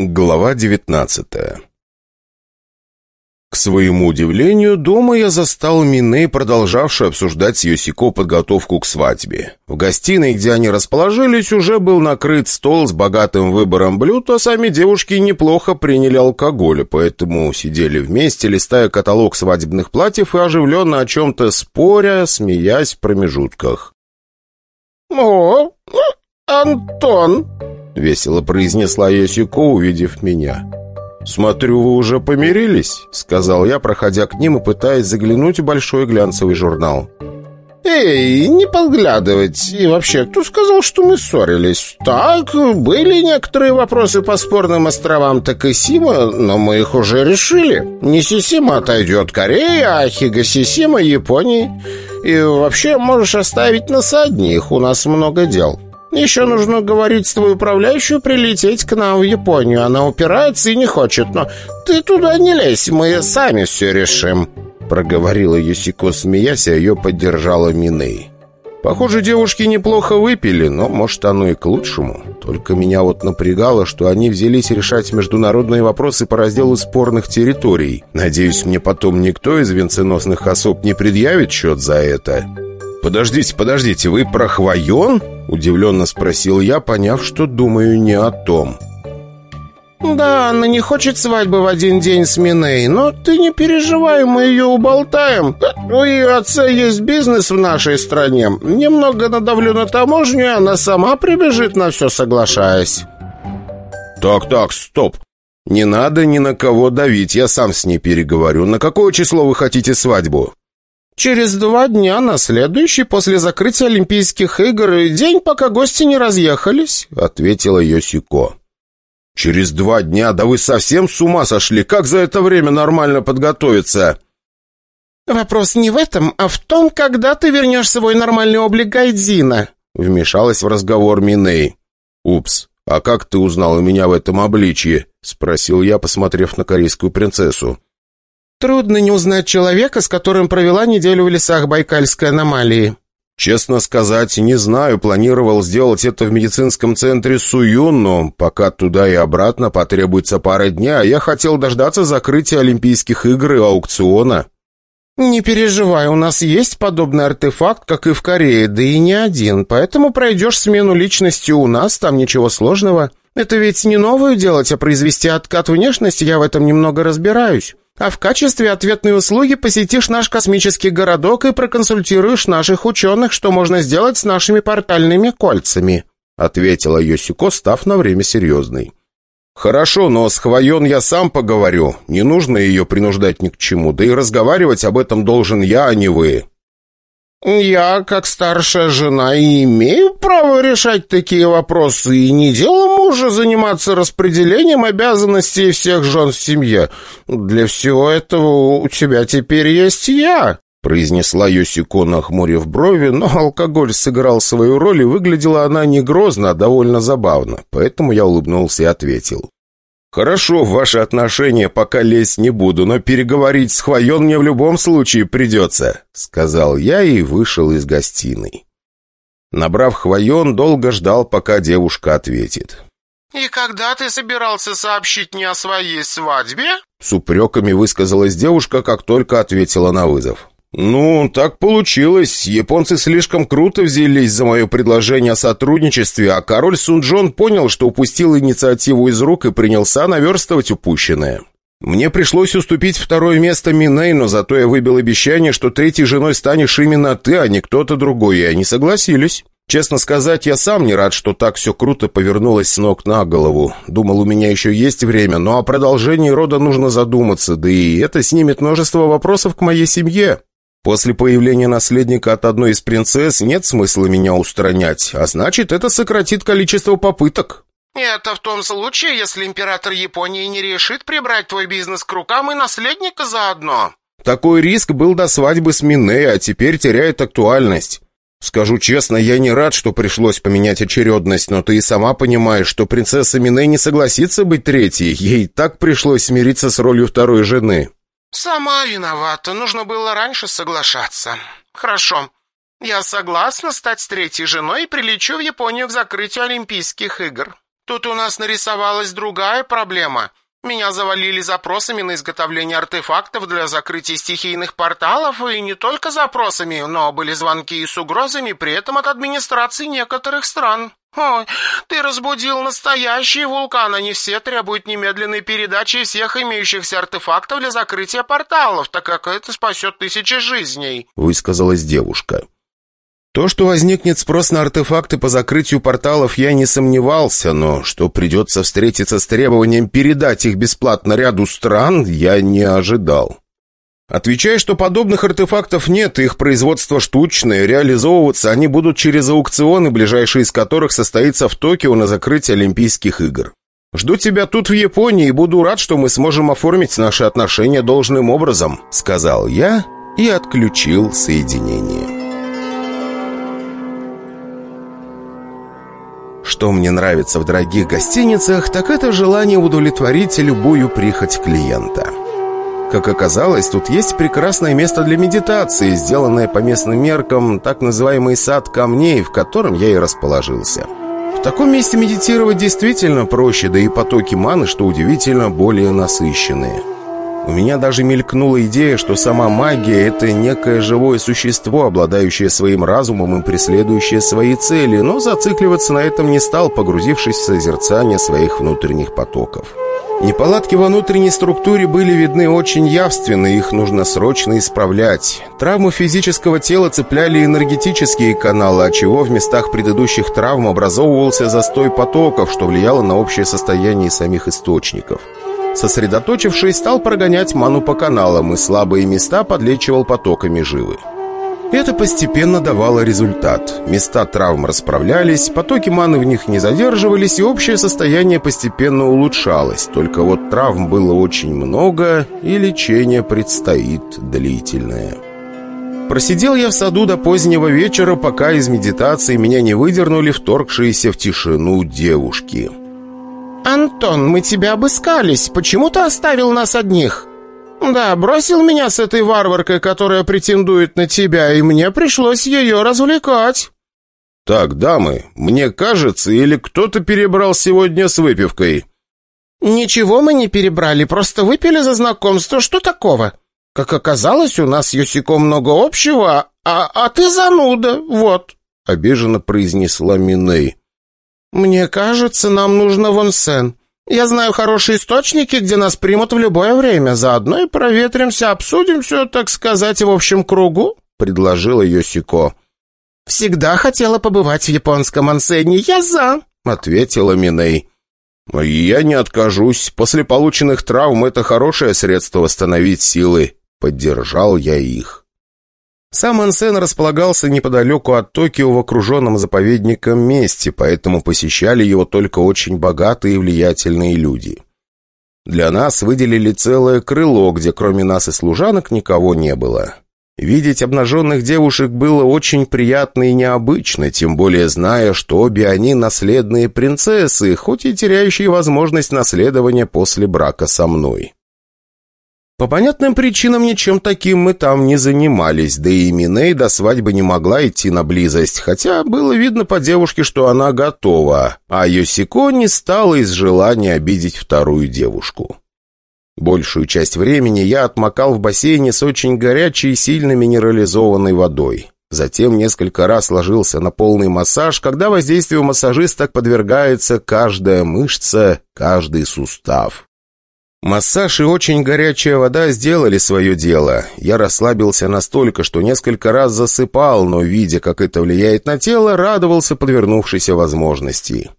Глава девятнадцатая К своему удивлению, дома я застал Миней, продолжавшую обсуждать с Йосико подготовку к свадьбе. В гостиной, где они расположились, уже был накрыт стол с богатым выбором блюд, а сами девушки неплохо приняли алкоголь, поэтому сидели вместе, листая каталог свадебных платьев и оживленно о чем-то споря, смеясь в промежутках. «О, Антон!» — весело произнесла Йосико, увидев меня. «Смотрю, вы уже помирились», — сказал я, проходя к ним и пытаясь заглянуть в большой глянцевый журнал. «Эй, не подглядывать. И вообще, кто сказал, что мы ссорились? Так, были некоторые вопросы по спорным островам Такасима, но мы их уже решили. Нисисима отойдет Корее, а Хигасисима — Японии. И вообще, можешь оставить нас одних, у нас много дел». Еще нужно говорить с твоей управляющей прилететь к нам в Японию. Она упирается и не хочет, но ты туда не лезь, мы сами все решим», — проговорила Юсико, смеясь, а ее поддержала Миней. Похоже, девушки неплохо выпили, но, может, оно и к лучшему. Только меня вот напрягало, что они взялись решать международные вопросы по разделу спорных территорий. Надеюсь, мне потом никто из венценосных особ не предъявит счет за это. «Подождите, подождите, вы про Хвоен?» Удивленно спросил я, поняв, что думаю не о том. «Да, она не хочет свадьбы в один день с Миней, но ты не переживай, мы ее уболтаем. У ее отца есть бизнес в нашей стране. Немного надавлю на таможню, и она сама прибежит на все, соглашаясь». «Так-так, стоп. Не надо ни на кого давить, я сам с ней переговорю. На какое число вы хотите свадьбу?» «Через два дня, на следующий, после закрытия Олимпийских игр, день, пока гости не разъехались», — ответила Йосико. «Через два дня? Да вы совсем с ума сошли! Как за это время нормально подготовиться?» «Вопрос не в этом, а в том, когда ты вернешь свой нормальный облик Гайдзина», — вмешалась в разговор Миней. «Упс, а как ты узнал меня в этом обличье?» — спросил я, посмотрев на корейскую принцессу. Трудно не узнать человека, с которым провела неделю в лесах Байкальской аномалии. Честно сказать, не знаю, планировал сделать это в медицинском центре Суюн, но пока туда и обратно потребуется пара дня, я хотел дождаться закрытия Олимпийских игр и аукциона. «Не переживай, у нас есть подобный артефакт, как и в Корее, да и не один, поэтому пройдешь смену личности у нас, там ничего сложного. Это ведь не новую делать, а произвести откат внешности, я в этом немного разбираюсь а в качестве ответной услуги посетишь наш космический городок и проконсультируешь наших ученых, что можно сделать с нашими портальными кольцами», — ответила Йосико, став на время серьезной. «Хорошо, но с Хвоен я сам поговорю. Не нужно ее принуждать ни к чему, да и разговаривать об этом должен я, а не вы». «Я, как старшая жена, имею право решать такие вопросы, и не дело мужа заниматься распределением обязанностей всех жен в семье. Для всего этого у тебя теперь есть я», — произнесла Йосико, нахмурив брови, но алкоголь сыграл свою роль, и выглядела она не грозно, а довольно забавно, поэтому я улыбнулся и ответил. «Хорошо, в ваши отношения пока лезть не буду, но переговорить с Хвоен мне в любом случае придется», — сказал я и вышел из гостиной. Набрав Хвоен, долго ждал, пока девушка ответит. «И когда ты собирался сообщить мне о своей свадьбе?» С упреками высказалась девушка, как только ответила на вызов. «Ну, так получилось. Японцы слишком круто взялись за мое предложение о сотрудничестве, а король Сунджон понял, что упустил инициативу из рук и принялся наверстывать упущенное. Мне пришлось уступить второе место Миней, но зато я выбил обещание, что третьей женой станешь именно ты, а не кто-то другой, и они согласились». Честно сказать, я сам не рад, что так все круто повернулось с ног на голову. Думал, у меня еще есть время, но о продолжении рода нужно задуматься, да и это снимет множество вопросов к моей семье. После появления наследника от одной из принцесс нет смысла меня устранять, а значит, это сократит количество попыток. «Это в том случае, если император Японии не решит прибрать твой бизнес к рукам и наследника заодно». Такой риск был до свадьбы с Мине, а теперь теряет актуальность. Скажу честно, я не рад, что пришлось поменять очередность, но ты и сама понимаешь, что принцесса Мине не согласится быть третьей. Ей так пришлось смириться с ролью второй жены. «Сама виновата. Нужно было раньше соглашаться. Хорошо. Я согласна стать третьей женой и прилечу в Японию к закрытию Олимпийских игр. Тут у нас нарисовалась другая проблема. Меня завалили запросами на изготовление артефактов для закрытия стихийных порталов, и не только запросами, но были звонки и с угрозами, при этом от администрации некоторых стран. «Ой, ты разбудил настоящий вулкан, они все требуют немедленной передачи всех имеющихся артефактов для закрытия порталов, так как это спасет тысячи жизней», — высказалась девушка. То, что возникнет спрос на артефакты по закрытию порталов, я не сомневался, но что придется встретиться с требованием передать их бесплатно ряду стран, я не ожидал. Отвечая, что подобных артефактов нет, их производство штучное, реализовываться они будут через аукционы, ближайший из которых состоится в Токио на закрытие Олимпийских игр. Жду тебя тут, в Японии, и буду рад, что мы сможем оформить наши отношения должным образом», — сказал я и отключил соединение. Что мне нравится в дорогих гостиницах, так это желание удовлетворить любую прихоть клиента. Как оказалось, тут есть прекрасное место для медитации, сделанное по местным меркам, так называемый сад камней, в котором я и расположился. В таком месте медитировать действительно проще, да и потоки маны, что удивительно, более насыщенные. У меня даже мелькнула идея, что сама магия — это некое живое существо, обладающее своим разумом и преследующее свои цели, но зацикливаться на этом не стал, погрузившись в созерцание своих внутренних потоков. Неполадки во внутренней структуре были видны очень явственно, их нужно срочно исправлять. Травмы физического тела цепляли энергетические каналы, отчего в местах предыдущих травм образовывался застой потоков, что влияло на общее состояние самих источников. Сосредоточившись, стал прогонять ману по каналам и слабые места подлечивал потоками живы. Это постепенно давало результат. Места травм расправлялись, потоки маны в них не задерживались, и общее состояние постепенно улучшалось. Только вот травм было очень много, и лечение предстоит длительное. Просидел я в саду до позднего вечера, пока из медитации меня не выдернули вторгшиеся в тишину девушки. «Антон, мы тебя обыскались. Почему ты оставил нас одних?» «Да, бросил меня с этой варваркой, которая претендует на тебя, и мне пришлось ее развлекать». «Так, дамы, мне кажется, или кто-то перебрал сегодня с выпивкой?» «Ничего мы не перебрали, просто выпили за знакомство. Что такого? Как оказалось, у нас с Юсиком много общего, а, а ты зануда, вот», — обиженно произнесла Миней. «Мне кажется, нам нужно в онсен. Я знаю хорошие источники, где нас примут в любое время. Заодно и проветримся, обсудим все, так сказать, в общем кругу», — предложила Йосико. «Всегда хотела побывать в японском онсене. Я за», — ответила Миней. «Я не откажусь. После полученных травм это хорошее средство восстановить силы». Поддержал я их. Сам Ансен располагался неподалеку от Токио в окруженном заповедником месте, поэтому посещали его только очень богатые и влиятельные люди. Для нас выделили целое крыло, где кроме нас и служанок никого не было. Видеть обнаженных девушек было очень приятно и необычно, тем более зная, что обе они наследные принцессы, хоть и теряющие возможность наследования после брака со мной. По понятным причинам ничем таким мы там не занимались, да и Миней до свадьбы не могла идти на близость, хотя было видно по девушке, что она готова, а Йосико не стала из желания обидеть вторую девушку. Большую часть времени я отмокал в бассейне с очень горячей и сильно минерализованной водой. Затем несколько раз ложился на полный массаж, когда воздействию массажиста подвергается каждая мышца, каждый сустав. Массаж и очень горячая вода сделали свое дело. Я расслабился настолько, что несколько раз засыпал, но, видя, как это влияет на тело, радовался подвернувшейся возможности.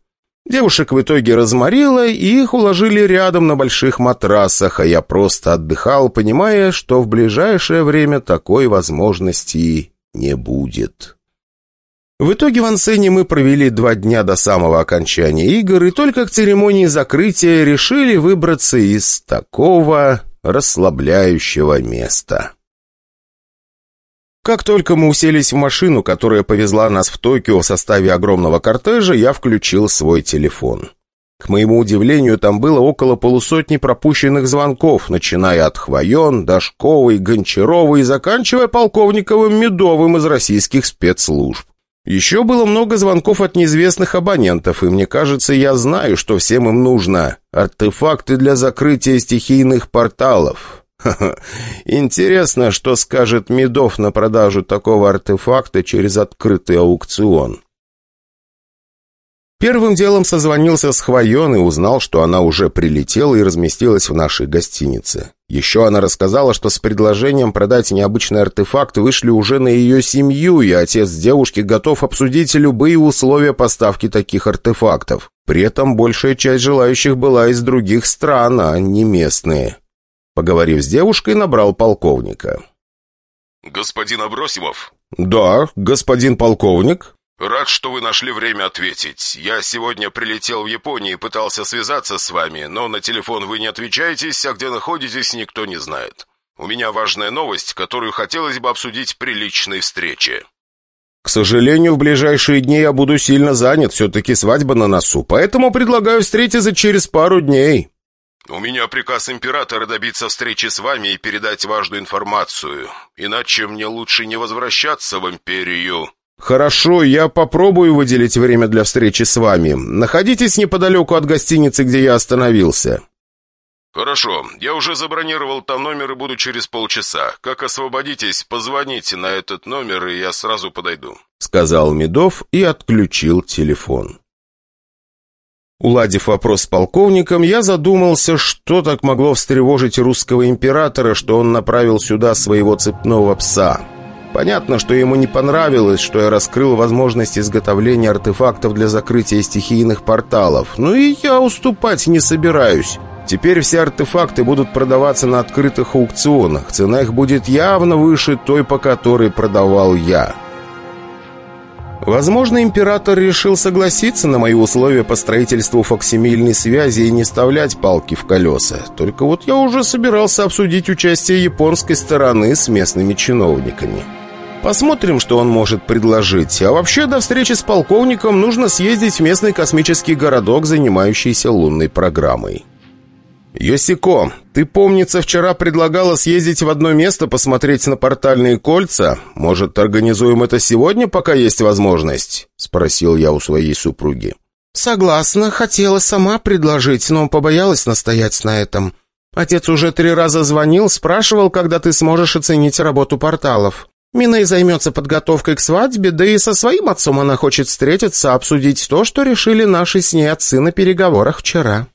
Девушек в итоге разморило, и их уложили рядом на больших матрасах, а я просто отдыхал, понимая, что в ближайшее время такой возможности не будет. В итоге в Ансене мы провели два дня до самого окончания игр, и только к церемонии закрытия решили выбраться из такого расслабляющего места. Как только мы уселись в машину, которая повезла нас в Токио в составе огромного кортежа, я включил свой телефон. К моему удивлению, там было около полусотни пропущенных звонков, начиная от Хвоен, Дашковой, Гончаровой и заканчивая полковниковым Медовым из российских спецслужб. Еще было много звонков от неизвестных абонентов, и мне кажется, я знаю, что всем им нужно. Артефакты для закрытия стихийных порталов. Интересно, что скажет Медов на продажу такого артефакта через открытый аукцион. Первым делом созвонился с Хвоен и узнал, что она уже прилетела и разместилась в нашей гостинице. Еще она рассказала, что с предложением продать необычный артефакт вышли уже на ее семью, и отец девушки готов обсудить любые условия поставки таких артефактов. При этом большая часть желающих была из других стран, а не местные. Поговорив с девушкой, набрал полковника. «Господин Абросимов?» «Да, господин полковник». «Рад, что вы нашли время ответить. Я сегодня прилетел в Японию и пытался связаться с вами, но на телефон вы не отвечаетесь, а где находитесь, никто не знает. У меня важная новость, которую хотелось бы обсудить при личной встрече». «К сожалению, в ближайшие дни я буду сильно занят, все-таки свадьба на носу, поэтому предлагаю встретиться через пару дней». «У меня приказ императора добиться встречи с вами и передать важную информацию. Иначе мне лучше не возвращаться в империю». «Хорошо, я попробую выделить время для встречи с вами. Находитесь неподалеку от гостиницы, где я остановился». «Хорошо, я уже забронировал там номер и буду через полчаса. Как освободитесь, позвоните на этот номер, и я сразу подойду», — сказал Медов и отключил телефон. Уладив вопрос с полковником, я задумался, что так могло встревожить русского императора, что он направил сюда своего цепного пса. Понятно, что ему не понравилось, что я раскрыл возможность изготовления артефактов для закрытия стихийных порталов. Ну и я уступать не собираюсь. Теперь все артефакты будут продаваться на открытых аукционах. Цена их будет явно выше той, по которой продавал я. Возможно, император решил согласиться на мои условия по строительству фоксимильной связи и не вставлять палки в колеса. Только вот я уже собирался обсудить участие японской стороны с местными чиновниками. Посмотрим, что он может предложить. А вообще, до встречи с полковником нужно съездить в местный космический городок, занимающийся лунной программой. «Йосико, ты, помнится, вчера предлагала съездить в одно место посмотреть на портальные кольца? Может, организуем это сегодня, пока есть возможность?» — спросил я у своей супруги. «Согласна, хотела сама предложить, но побоялась настоять на этом. Отец уже три раза звонил, спрашивал, когда ты сможешь оценить работу порталов. Миней займется подготовкой к свадьбе, да и со своим отцом она хочет встретиться, обсудить то, что решили наши с ней отцы на переговорах вчера».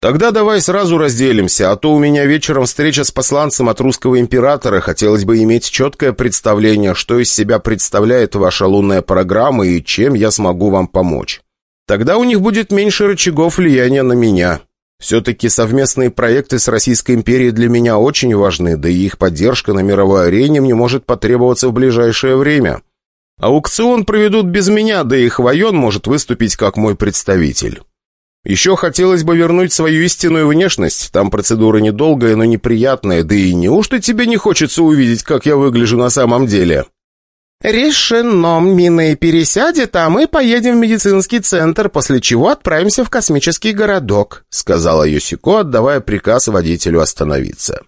«Тогда давай сразу разделимся, а то у меня вечером встреча с посланцем от русского императора. Хотелось бы иметь четкое представление, что из себя представляет ваша лунная программа и чем я смогу вам помочь. Тогда у них будет меньше рычагов влияния на меня. Все-таки совместные проекты с Российской империей для меня очень важны, да и их поддержка на мировой арене мне может потребоваться в ближайшее время. Аукцион проведут без меня, да и Хвоен может выступить как мой представитель». Еще хотелось бы вернуть свою истинную внешность. Там процедура недолгая, но неприятная. Да и неужто тебе не хочется увидеть, как я выгляжу на самом деле?» «Решено. Мина и пересядет, а мы поедем в медицинский центр, после чего отправимся в космический городок», сказала Йосико, отдавая приказ водителю остановиться.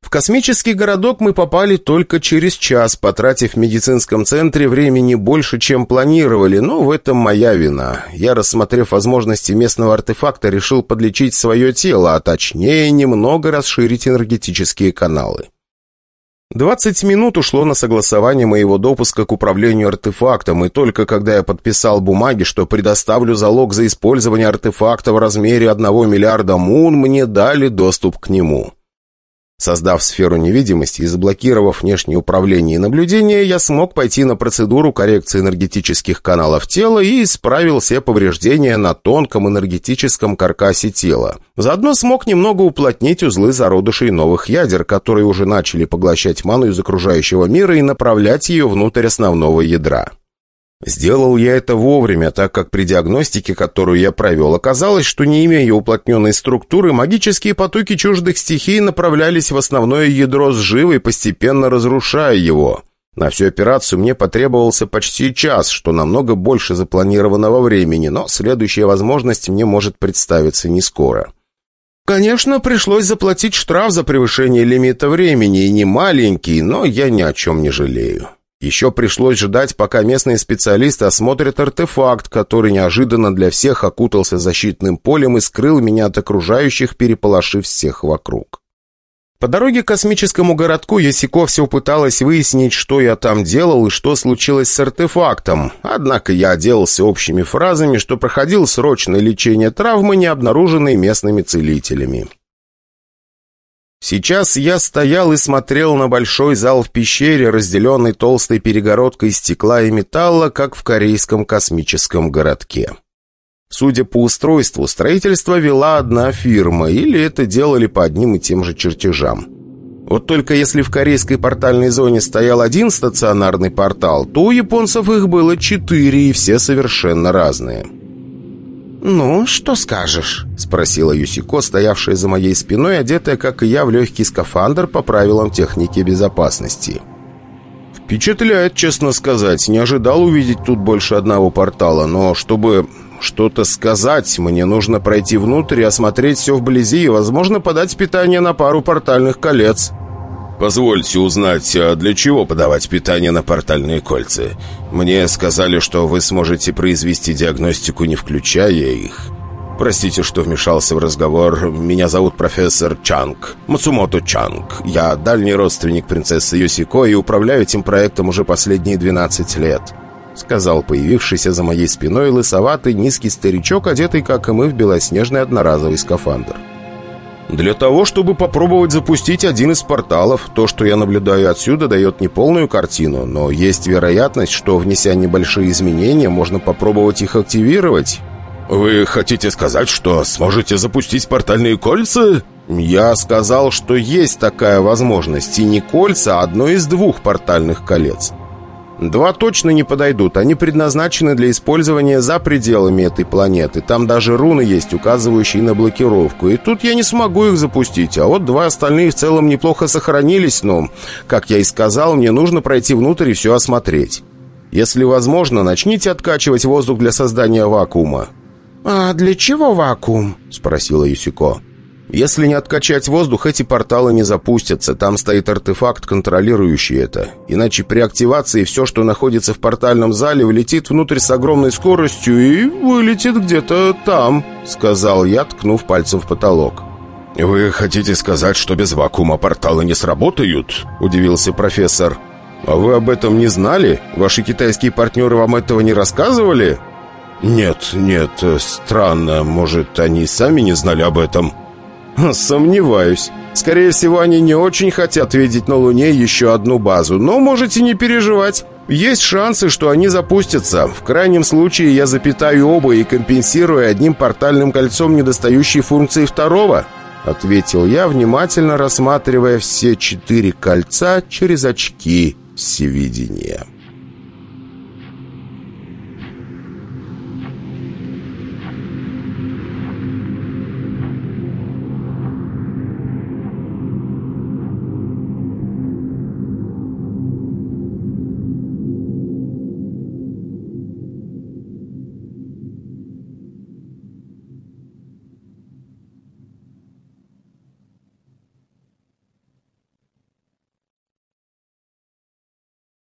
В космический городок мы попали только через час, потратив в медицинском центре времени больше, чем планировали, но в этом моя вина. Я, рассмотрев возможности местного артефакта, решил подлечить свое тело, а точнее немного расширить энергетические каналы. 20 минут ушло на согласование моего допуска к управлению артефактом, и только когда я подписал бумаги, что предоставлю залог за использование артефакта в размере 1 миллиарда мун, мне дали доступ к нему. Создав сферу невидимости и заблокировав внешнее управление и наблюдение, я смог пойти на процедуру коррекции энергетических каналов тела и исправил все повреждения на тонком энергетическом каркасе тела. Заодно смог немного уплотнить узлы зародышей новых ядер, которые уже начали поглощать ману из окружающего мира и направлять ее внутрь основного ядра. Сделал я это вовремя, так как при диагностике, которую я провел, оказалось, что не имея уплотненной структуры, магические потоки чуждых стихий направлялись в основное ядро сживой, постепенно разрушая его. На всю операцию мне потребовался почти час, что намного больше запланированного времени, но следующая возможность мне может представиться не скоро. Конечно, пришлось заплатить штраф за превышение лимита времени, и не маленький, но я ни о чем не жалею. Еще пришлось ждать, пока местные специалисты осмотрят артефакт, который неожиданно для всех окутался защитным полем и скрыл меня от окружающих, переполошив всех вокруг. По дороге к космическому городку Ясико все пыталась выяснить, что я там делал и что случилось с артефактом. Однако я отделался общими фразами, что проходил срочное лечение травмы, не обнаруженной местными целителями. Сейчас я стоял и смотрел на большой зал в пещере, разделенный толстой перегородкой стекла и металла, как в корейском космическом городке. Судя по устройству, строительство вела одна фирма, или это делали по одним и тем же чертежам. Вот только если в корейской портальной зоне стоял один стационарный портал, то у японцев их было четыре, и все совершенно разные. «Ну, что скажешь?» — спросила Юсико, стоявшая за моей спиной, одетая, как и я, в легкий скафандр по правилам техники безопасности. «Впечатляет, честно сказать. Не ожидал увидеть тут больше одного портала, но чтобы что-то сказать, мне нужно пройти внутрь и осмотреть все вблизи и, возможно, подать питание на пару портальных колец». «Позвольте узнать, а для чего подавать питание на портальные кольца? Мне сказали, что вы сможете произвести диагностику, не включая их. Простите, что вмешался в разговор. Меня зовут профессор Чанг, Мацумото Чанг. Я дальний родственник принцессы Йосико и управляю этим проектом уже последние 12 лет», сказал появившийся за моей спиной лысоватый низкий старичок, одетый, как и мы, в белоснежный одноразовый скафандр. Для того, чтобы попробовать запустить один из порталов, то, что я наблюдаю отсюда, дает неполную картину, но есть вероятность, что, внеся небольшие изменения, можно попробовать их активировать. «Вы хотите сказать, что сможете запустить портальные кольца?» «Я сказал, что есть такая возможность, и не кольца, а одно из двух портальных колец. Два точно не подойдут, они предназначены для использования за пределами этой планеты. Там даже руны есть, указывающие на блокировку. И тут я не смогу их запустить. А вот два остальные в целом неплохо сохранились, но, как я и сказал, мне нужно пройти внутрь и все осмотреть. Если возможно, начните откачивать воздух для создания вакуума». «А для чего вакуум?» — спросила Юсико. Если не откачать воздух, эти порталы не запустятся. Там стоит артефакт, контролирующий это. Иначе при активации все, что находится в портальном зале, влетит внутрь с огромной скоростью и вылетит где-то там», — сказал я, ткнув пальцем в потолок. «Вы хотите сказать, что без вакуума порталы не сработают?» — удивился профессор. «А вы об этом не знали? Ваши китайские партнеры вам этого не рассказывали?» «Нет, нет, странно. Может, они сами не знали об этом?» «Сомневаюсь. Скорее всего, они не очень хотят видеть на Луне еще одну базу, но можете не переживать. Есть шансы, что они запустятся. В крайнем случае я запитаю оба и компенсирую одним портальным кольцом недостающие функции второго», ответил я, внимательно рассматривая все четыре кольца через очки всевидения.